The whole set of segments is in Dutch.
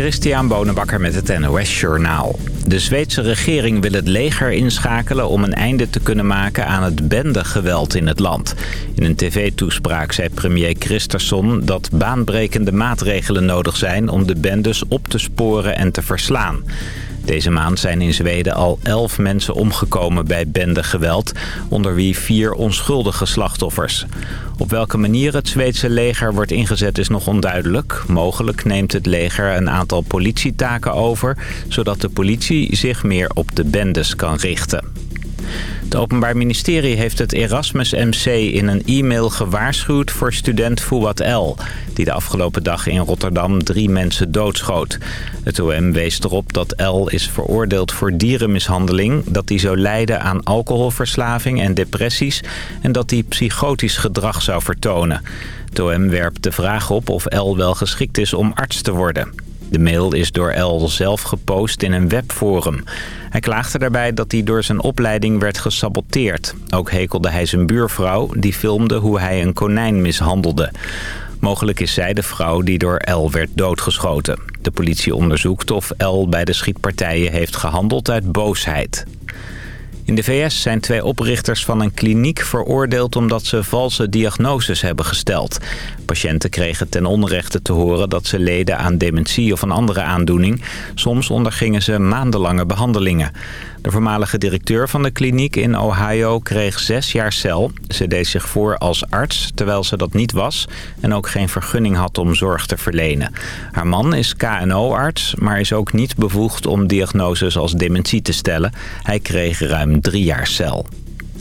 Christian Bonenbakker met het NOS Journaal. De Zweedse regering wil het leger inschakelen om een einde te kunnen maken aan het bendegeweld in het land. In een tv-toespraak zei premier Christensen dat baanbrekende maatregelen nodig zijn om de bendes op te sporen en te verslaan. Deze maand zijn in Zweden al elf mensen omgekomen bij bendegeweld, onder wie vier onschuldige slachtoffers. Op welke manier het Zweedse leger wordt ingezet is nog onduidelijk. Mogelijk neemt het leger een aantal politietaken over... zodat de politie zich meer op de bendes kan richten. Het Openbaar Ministerie heeft het Erasmus MC in een e-mail gewaarschuwd voor student Fouad L... die de afgelopen dag in Rotterdam drie mensen doodschoot. Het OM wees erop dat L is veroordeeld voor dierenmishandeling... dat hij zou lijden aan alcoholverslaving en depressies... en dat hij psychotisch gedrag zou vertonen. Het OM werpt de vraag op of L wel geschikt is om arts te worden. De mail is door El zelf gepost in een webforum. Hij klaagde daarbij dat hij door zijn opleiding werd gesaboteerd. Ook hekelde hij zijn buurvrouw die filmde hoe hij een konijn mishandelde. Mogelijk is zij de vrouw die door El werd doodgeschoten. De politie onderzoekt of El bij de schietpartijen heeft gehandeld uit boosheid. In de VS zijn twee oprichters van een kliniek veroordeeld omdat ze valse diagnoses hebben gesteld. Patiënten kregen ten onrechte te horen dat ze leden aan dementie of een andere aandoening. Soms ondergingen ze maandenlange behandelingen. De voormalige directeur van de kliniek in Ohio kreeg zes jaar cel. Ze deed zich voor als arts, terwijl ze dat niet was... en ook geen vergunning had om zorg te verlenen. Haar man is KNO-arts, maar is ook niet bevoegd om diagnoses als dementie te stellen. Hij kreeg ruim drie jaar cel.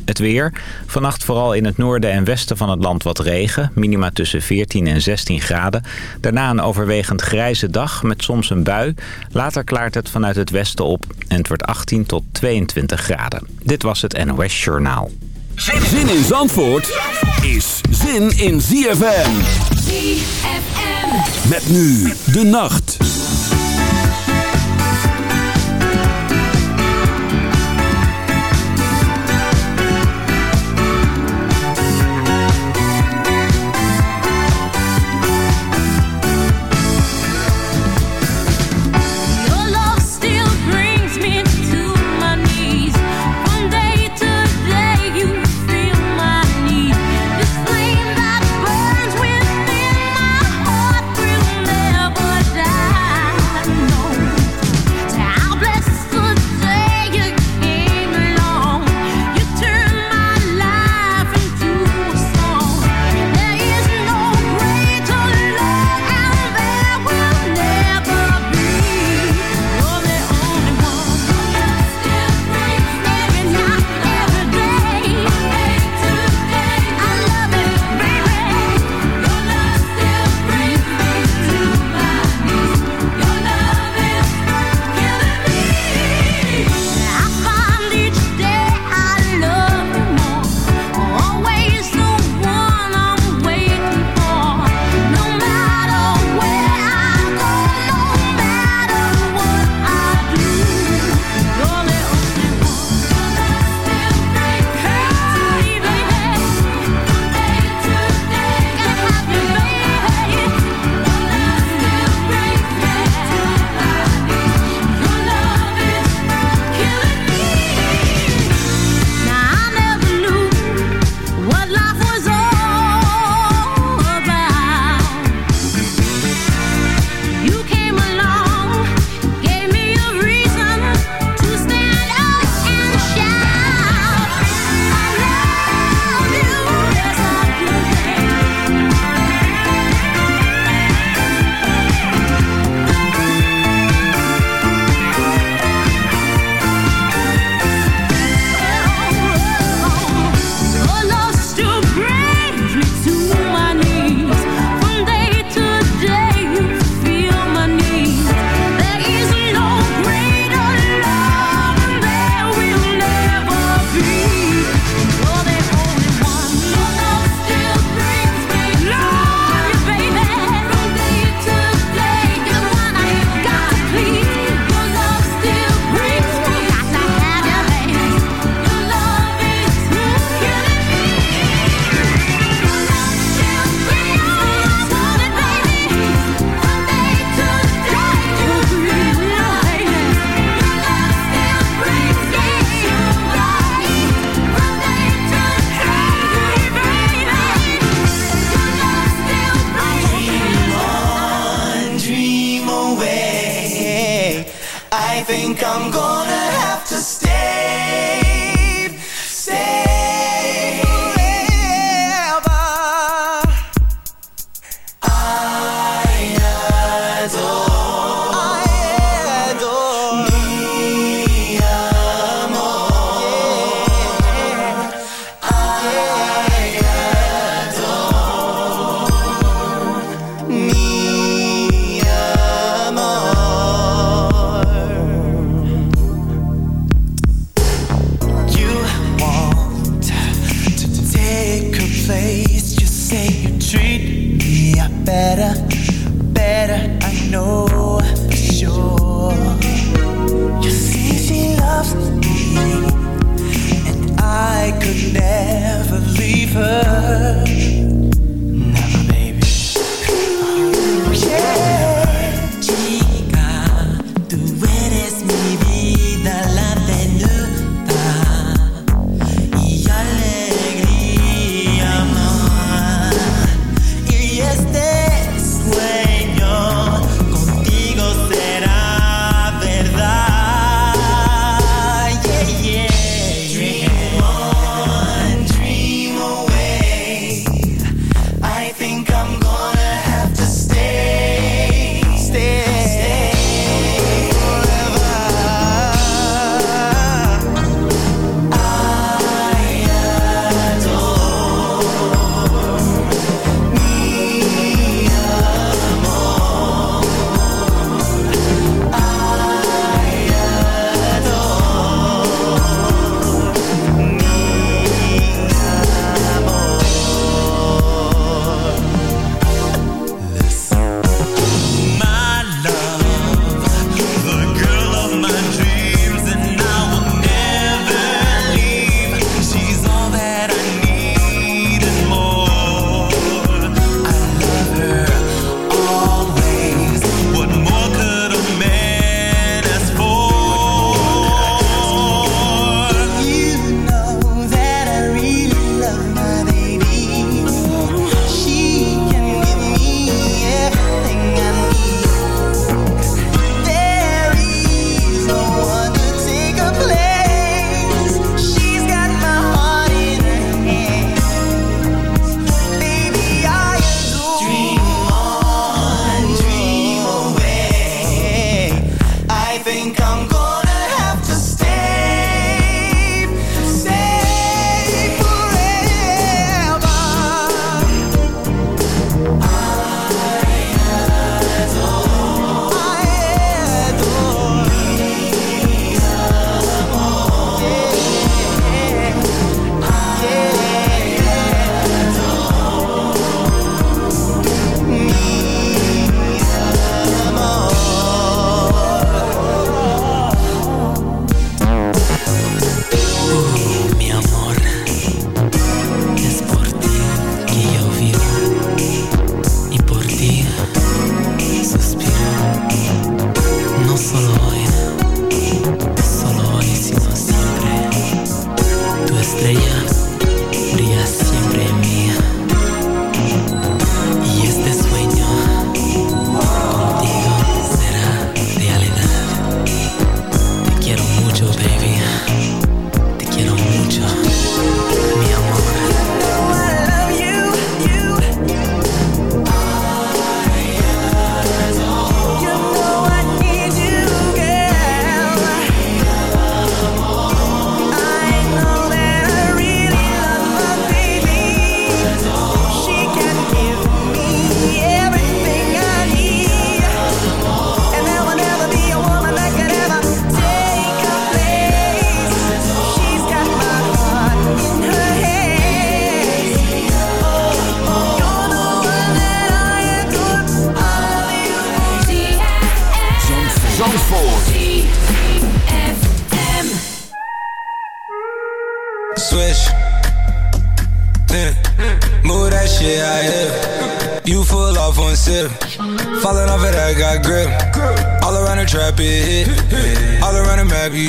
Het weer. Vannacht vooral in het noorden en westen van het land wat regen. Minima tussen 14 en 16 graden. Daarna een overwegend grijze dag met soms een bui. Later klaart het vanuit het westen op en het wordt 18 tot 22 graden. Dit was het NOS Journaal. Zin in Zandvoort is zin in ZFM. ZFM. Met nu de nacht.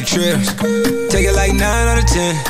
you. Take it like nine out of ten.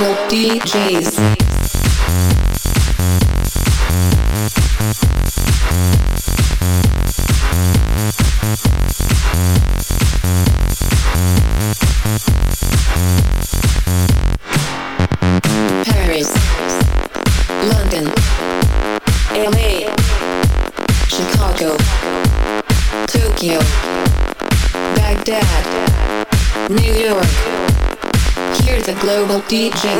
Global DJs. DJ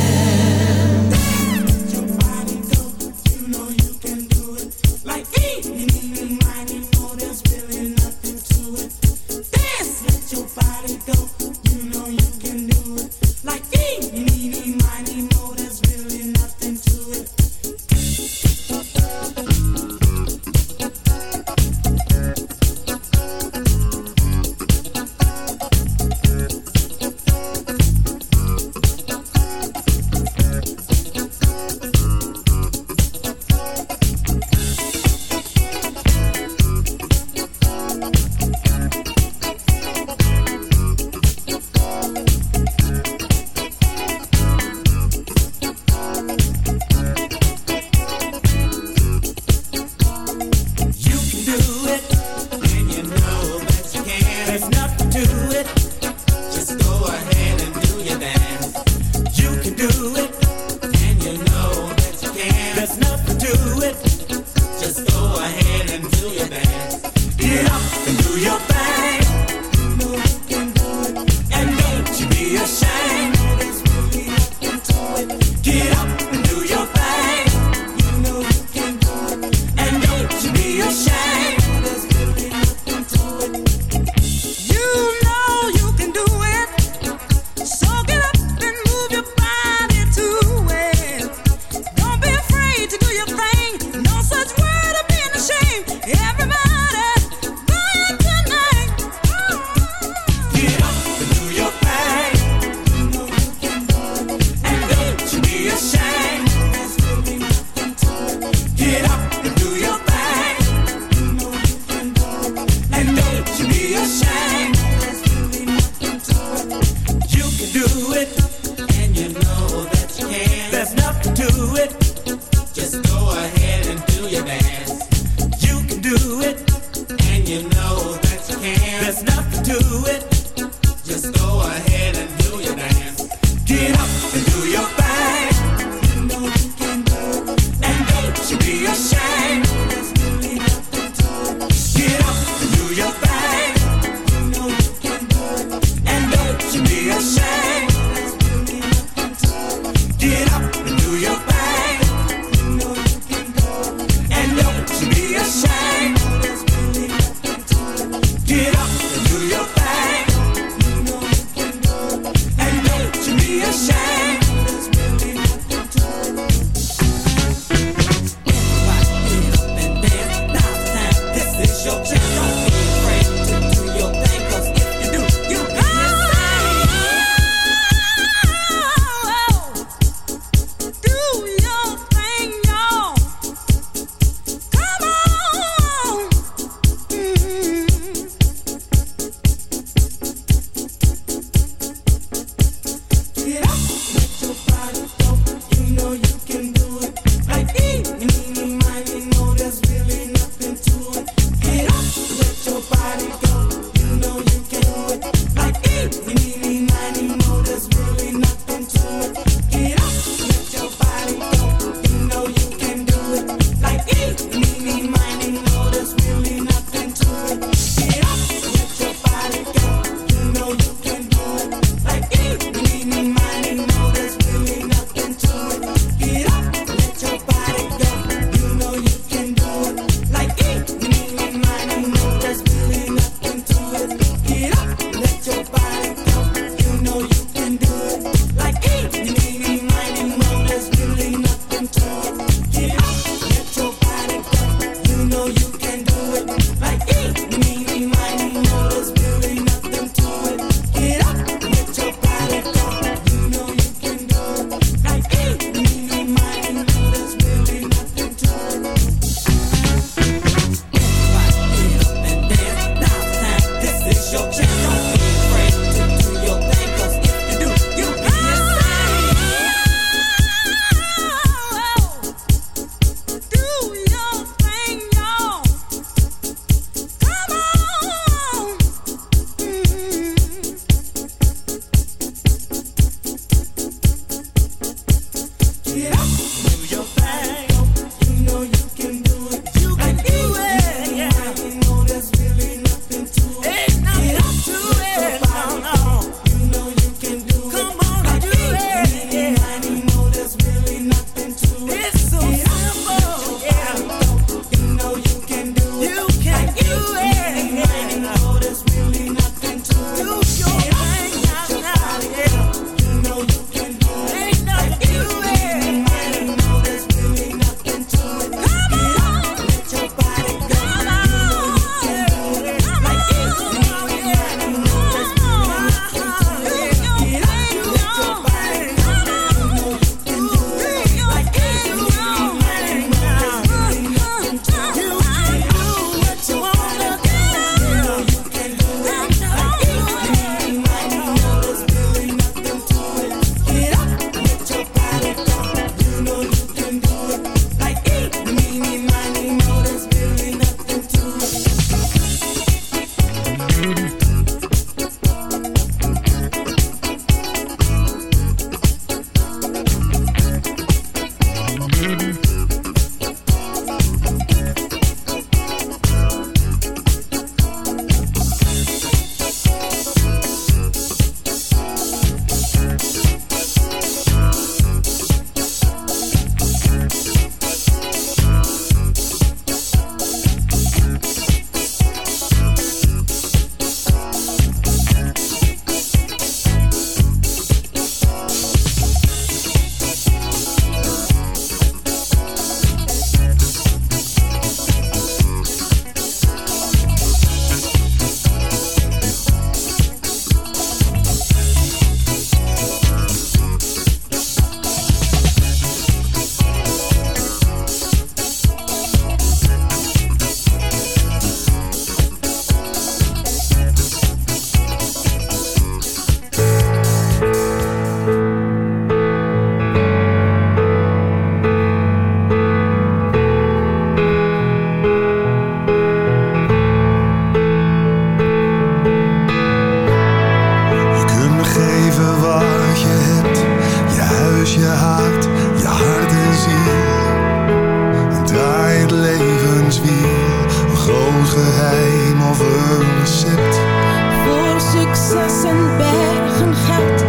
Zes en bergen gaat.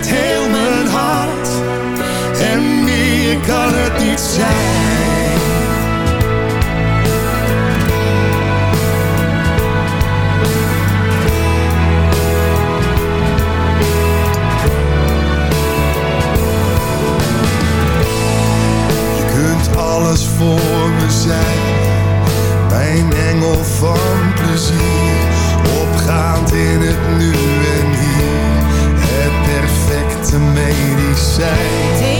met heel mijn hart. En meer kan het niet zijn. alles voor me zijn. Mijn engel van plezier, opgaand in het nu. te medicijn.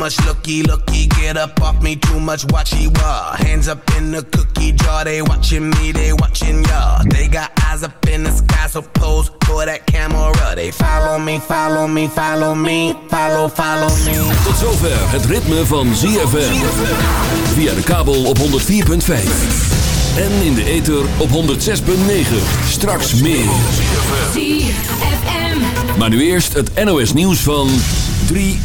Much looky, looky, get up off me. Too much watchy wah. Hands up in the cookie jar. They watching me, they watching ya. They got eyes up in the sky, so pose for that camera. They follow me, follow me, follow me, follow, follow me. Tot zover het ritme van ZFM. Via de kabel op 104.5. En in de ether op 106.9. Straks meer. Maar nu eerst het NOS nieuws van 3